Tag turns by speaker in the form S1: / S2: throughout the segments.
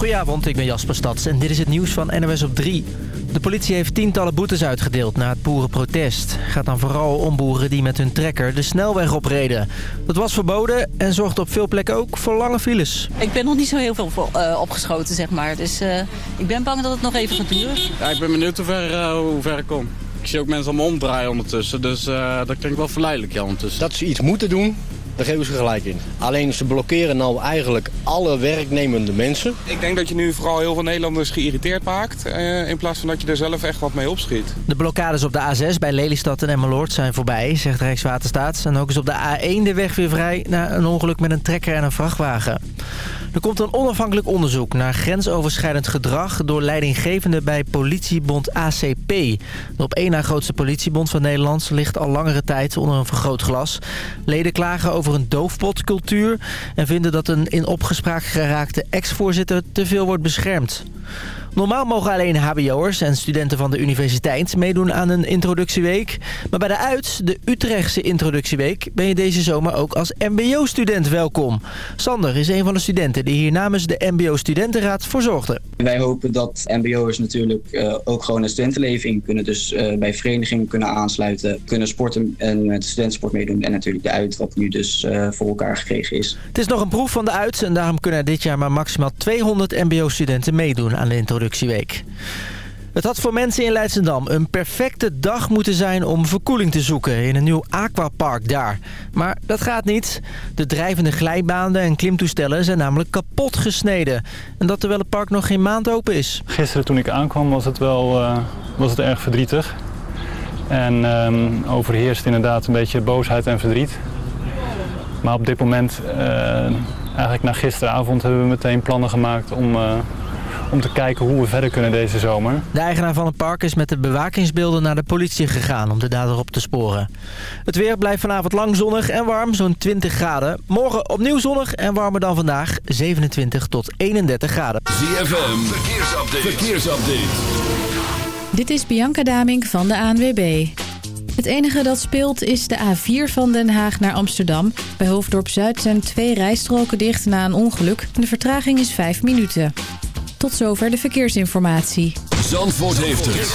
S1: Goedenavond, ik ben Jasper Stads en dit is het nieuws van NOS op 3. De politie heeft tientallen boetes uitgedeeld na het boerenprotest. Het gaat dan vooral om boeren die met hun trekker de snelweg opreden. Dat was verboden en zorgt op veel plekken ook voor lange files.
S2: Ik ben nog niet zo heel veel uh, opgeschoten, zeg maar. Dus uh, ik ben bang dat het nog even gaat duren.
S3: Ja, ik ben benieuwd hoe ver, uh, hoe ver ik kom. Ik zie ook mensen allemaal omdraaien ondertussen, dus dat klinkt wel verleidelijk ja, ondertussen.
S4: Dat ze iets moeten doen, daar geven ze gelijk in. Alleen ze blokkeren nou eigenlijk alle werknemende mensen.
S5: Ik denk dat je nu vooral heel veel Nederlanders geïrriteerd maakt... Eh, in plaats van dat je er zelf echt wat mee opschiet.
S1: De blokkades op de A6 bij Lelystad en Emmeloord zijn voorbij, zegt Rijkswaterstaat. En ook is op de A1 de weg weer vrij na een ongeluk met een trekker en een vrachtwagen. Er komt een onafhankelijk onderzoek naar grensoverschrijdend gedrag... door leidinggevenden bij politiebond ACP. De op één na grootste politiebond van Nederland ligt al langere tijd onder een vergrootglas. Leden klagen over een doofpotcultuur... en vinden dat een in opgespraak geraakte ex-voorzitter te veel wordt beschermd. Normaal mogen alleen hbo'ers en studenten van de universiteit meedoen aan een introductieweek. Maar bij de UIT, de Utrechtse introductieweek, ben je deze zomer ook als mbo-student welkom. Sander is een van de studenten die hier namens de mbo-studentenraad voor zorgde.
S6: Wij hopen dat mbo'ers natuurlijk uh, ook gewoon een studentenleven in kunnen. Dus uh, bij verenigingen kunnen aansluiten, kunnen sporten en met studentensport meedoen. En natuurlijk de UIT, wat nu dus uh, voor elkaar gekregen is.
S1: Het is nog een proef van de UIT en daarom kunnen er dit jaar maar maximaal 200 mbo-studenten meedoen aan de introductieweek Het had voor mensen in Leidschendam een perfecte dag moeten zijn om verkoeling te zoeken in een nieuw aquapark daar. Maar dat gaat niet. De drijvende glijbanen en klimtoestellen zijn namelijk kapot gesneden. En dat terwijl het park nog geen maand open is.
S7: Gisteren toen ik aankwam was het wel uh, was het erg verdrietig. En um, overheerst inderdaad een beetje boosheid en verdriet. Maar op dit moment, uh, eigenlijk na gisteravond, hebben we meteen plannen gemaakt om... Uh, om te kijken hoe we verder kunnen deze zomer.
S1: De eigenaar van het park is met de bewakingsbeelden naar de politie gegaan om de dader op te sporen. Het weer blijft vanavond lang zonnig en warm, zo'n 20 graden. Morgen opnieuw zonnig en warmer dan vandaag, 27 tot 31 graden.
S8: ZFM, verkeersupdate. verkeersupdate.
S9: Dit is Bianca Daming van de ANWB. Het enige dat speelt is de A4 van Den Haag naar Amsterdam. Bij Hoofddorp Zuid zijn twee rijstroken dicht na een ongeluk. De vertraging is 5 minuten. Tot zover de verkeersinformatie.
S8: Zandvoort heeft het.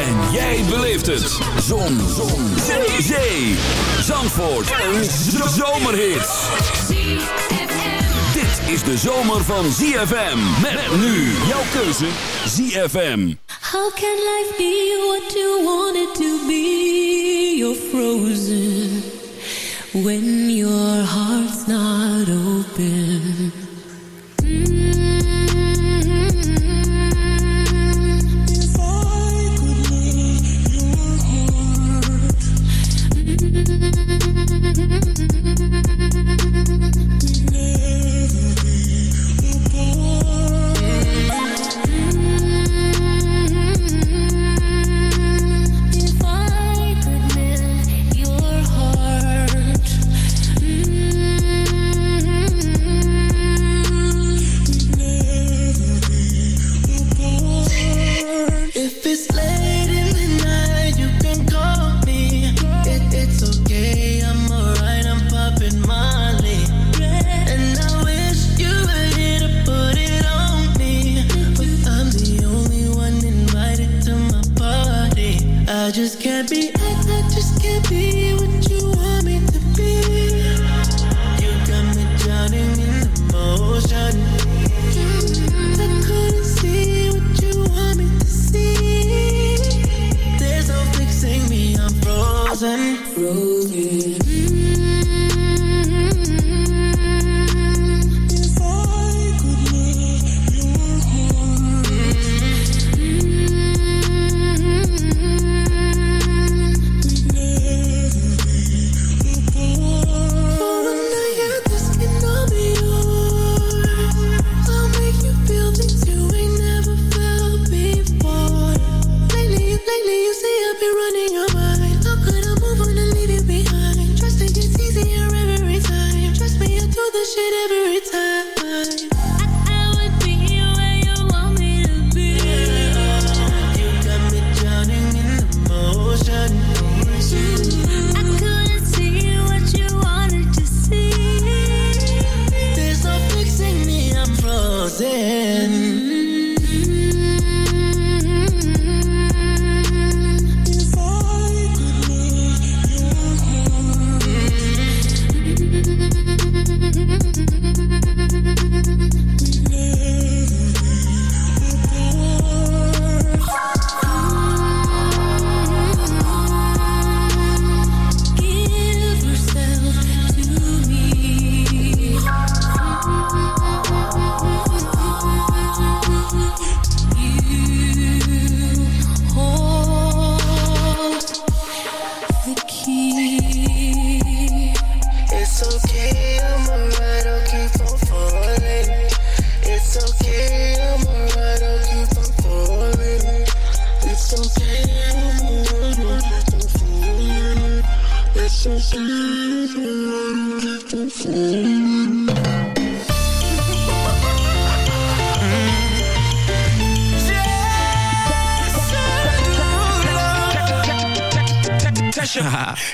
S8: En jij beleeft het. Zon. Zon. Zee. Zee. Zandvoort. Een zomerhit. Dit is de zomer van ZFM. Met nu jouw keuze ZFM.
S10: How can life be what you want it to be? You're frozen. When your heart's not open.
S11: Mm-hmm. Frozen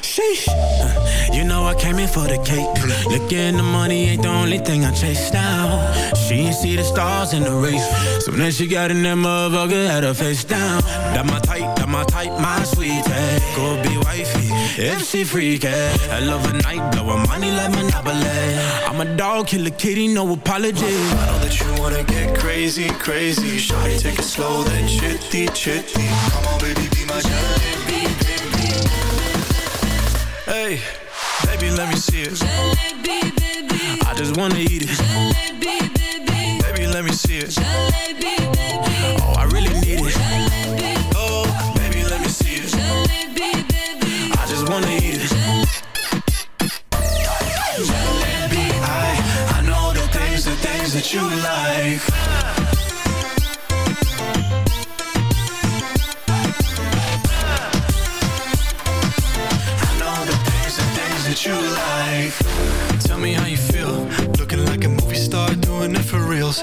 S12: Sheesh. You know I came in for the cake. Looking the money ain't the only thing I chase down. She ain't see the stars in the race. So then she got in that motherfucker, had her face down. That my type, that my type, my sweetie. Go be wifey, if she freaky. Eh? I love a night, blow her money like Monopoly. I'm a dog, kill a kitty, no apology.
S11: I know that you wanna get crazy, crazy. Shawty, take it slow, then chitty, chitty. Come on, baby, be my jalebi, baby. Hey, baby, let me see it.
S12: I just wanna eat it.
S11: Baby, let me see it.
S12: Oh, I really need it.
S11: Oh,
S12: wanna eat it.
S11: I, I know the things, the things that you like. I know the things, the things that you like. Tell me how you feel. Looking like a movie star, doing it for reals.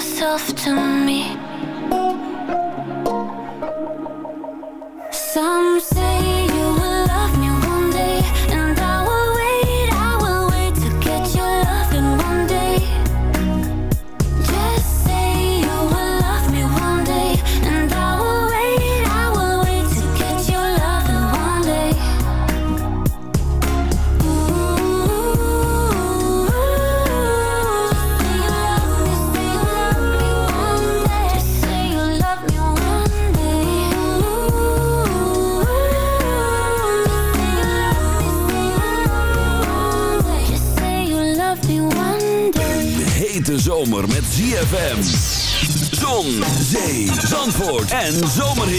S13: Yourself to me.
S14: En zomerhit.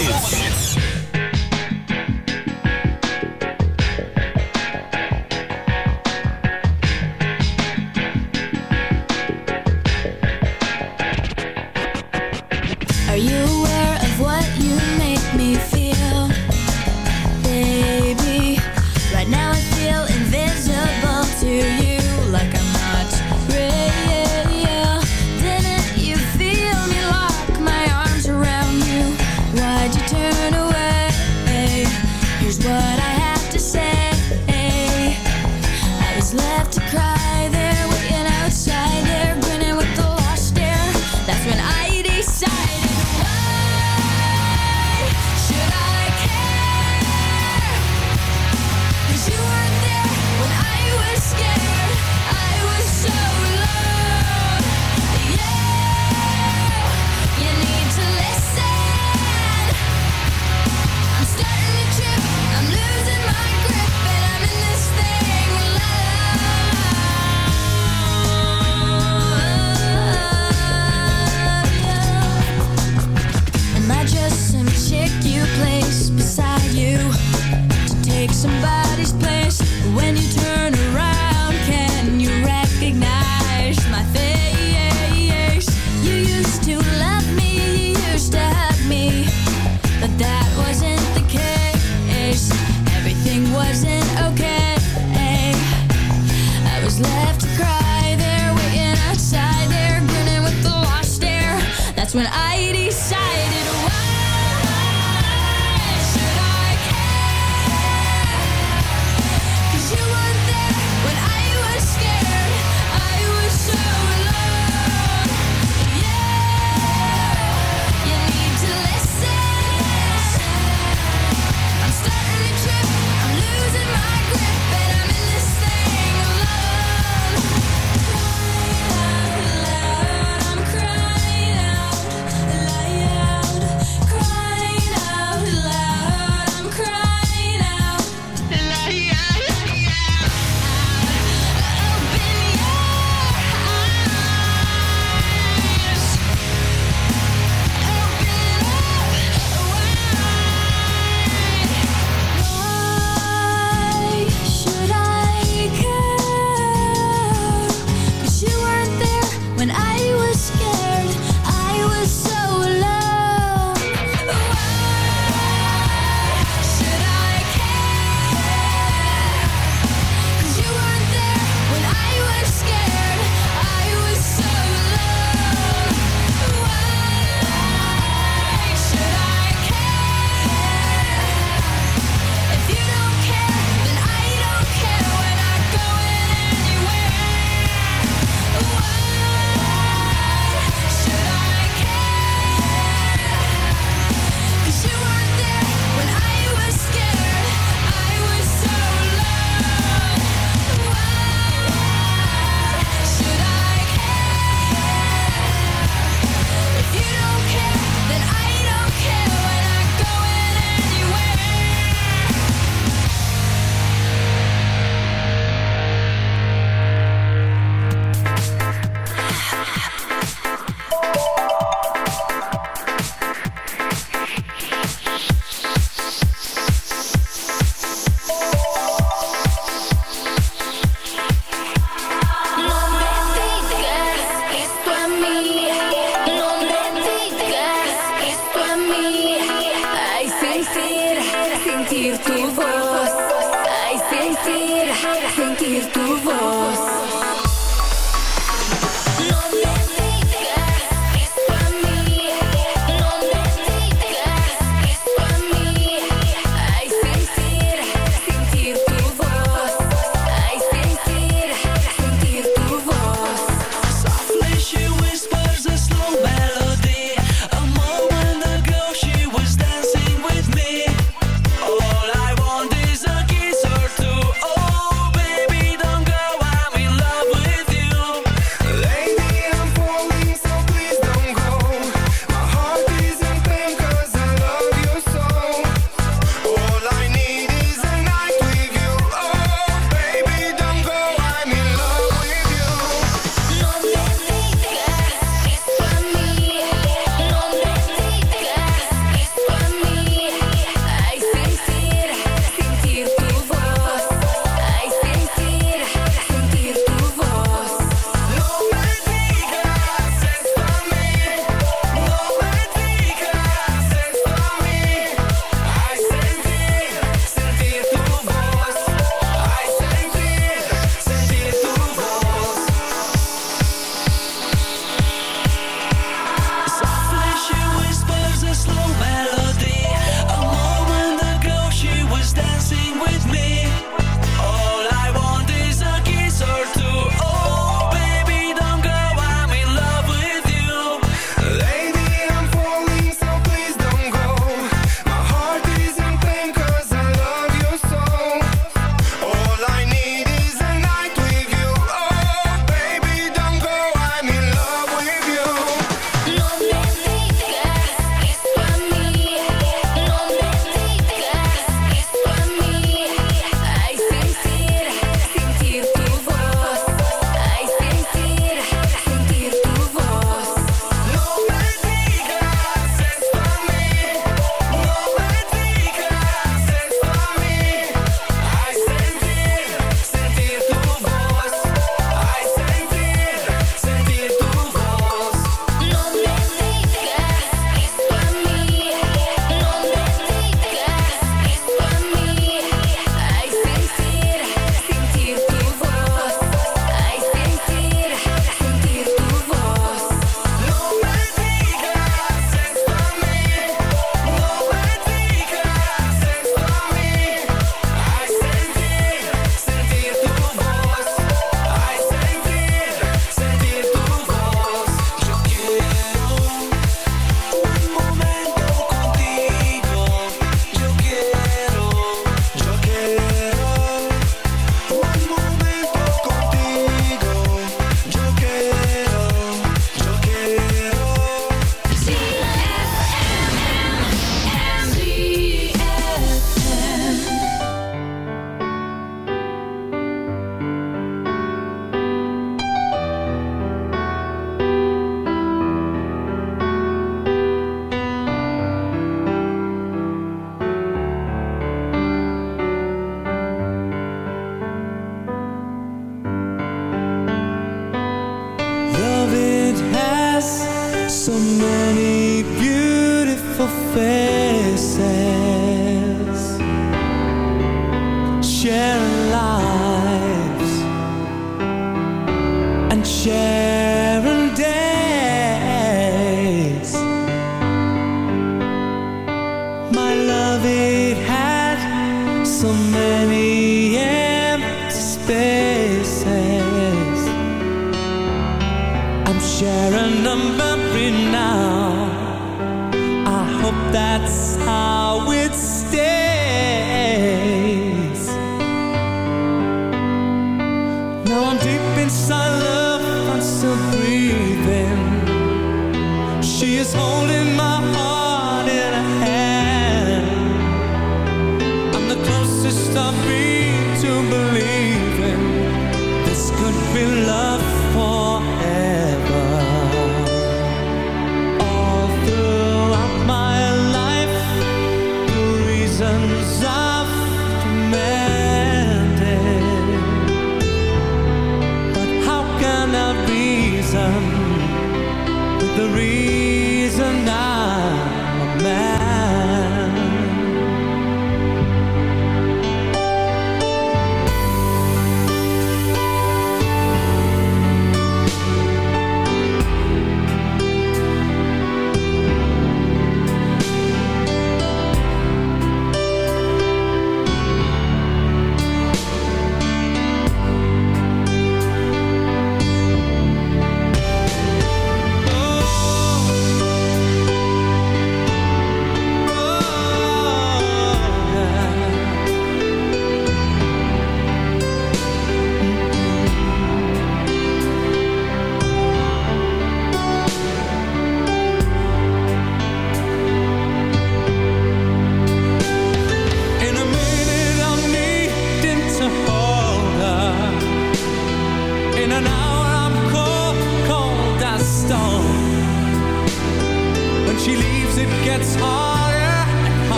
S13: hope that's
S15: how it
S16: stays.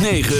S16: 106.9